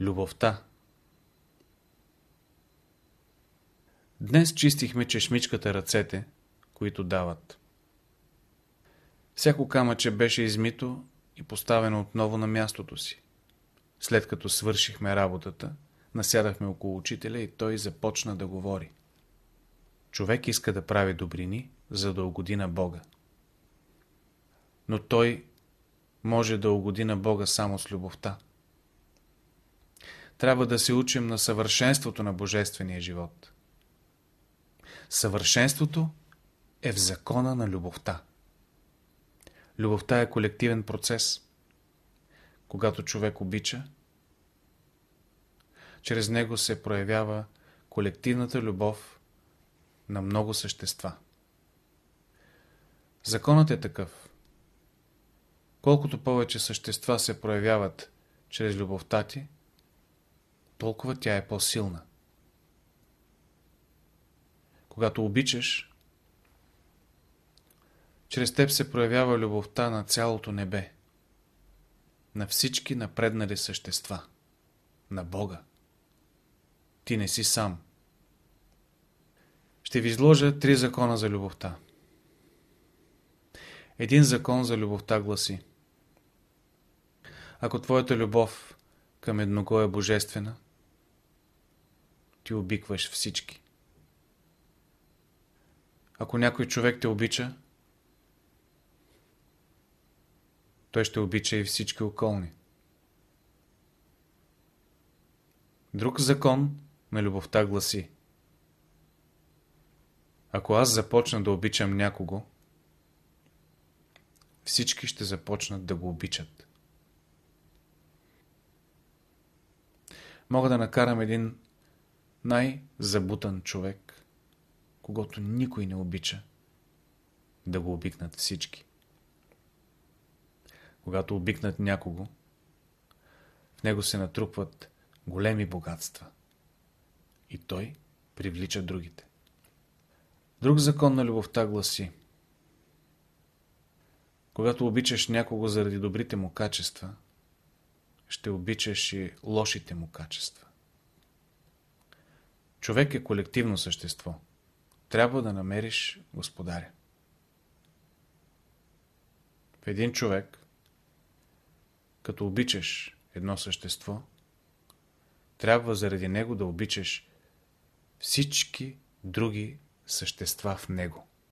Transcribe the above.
Любовта Днес чистихме чешмичката ръцете, които дават. Всяко камъче беше измито и поставено отново на мястото си. След като свършихме работата, насядахме около учителя и той започна да говори. Човек иска да прави добрини, за да угоди на Бога. Но той може да угоди на Бога само с любовта. Трябва да се учим на съвършенството на Божествения живот. Съвършенството е в закона на любовта. Любовта е колективен процес. Когато човек обича, чрез него се проявява колективната любов на много същества. Законът е такъв. Колкото повече същества се проявяват чрез любовта ти, толкова тя е по-силна. Когато обичаш, чрез теб се проявява любовта на цялото небе, на всички напреднали същества, на Бога. Ти не си сам. Ще ви изложа три закона за любовта. Един закон за любовта гласи Ако твоята любов към едного е божествена, ти обикваш всички. Ако някой човек те обича, той ще обича и всички околни. Друг закон на любовта гласи Ако аз започна да обичам някого, всички ще започнат да го обичат. Мога да накарам един най-забутан човек, когато никой не обича, да го обикнат всички. Когато обикнат някого, в него се натрупват големи богатства и той привлича другите. Друг закон на любовта гласи Когато обичаш някого заради добрите му качества, ще обичаш и лошите му качества. Човек е колективно същество. Трябва да намериш господаря. В един човек, като обичаш едно същество, трябва заради него да обичаш всички други същества в него.